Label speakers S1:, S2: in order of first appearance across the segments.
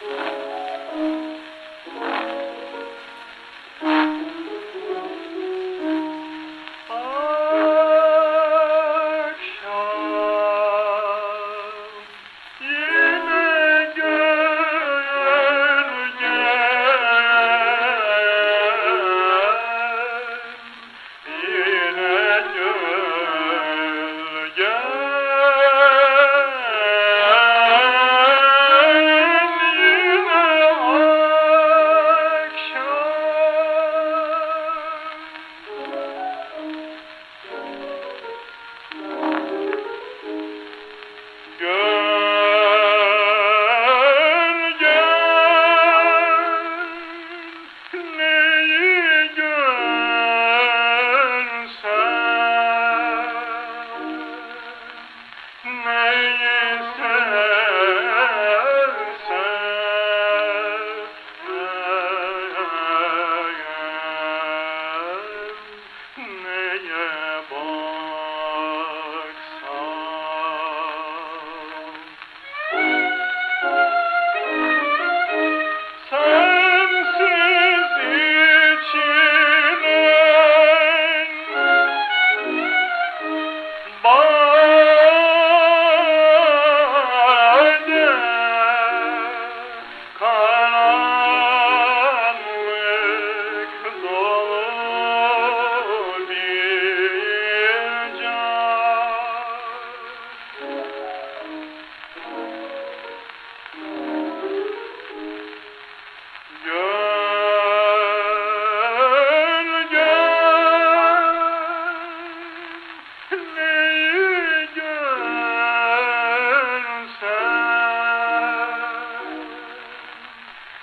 S1: you.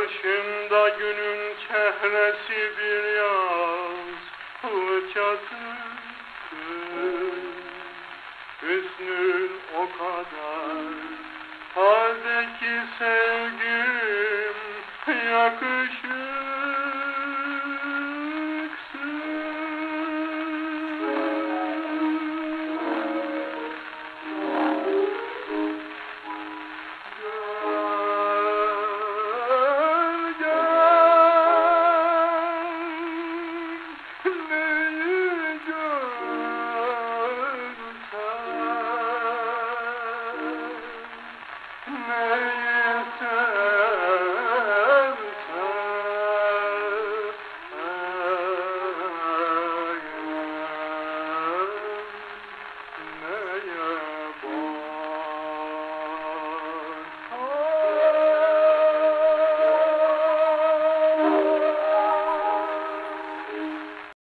S1: Karşımda günün çehresi bir yaz çatı Hüsnün o kadar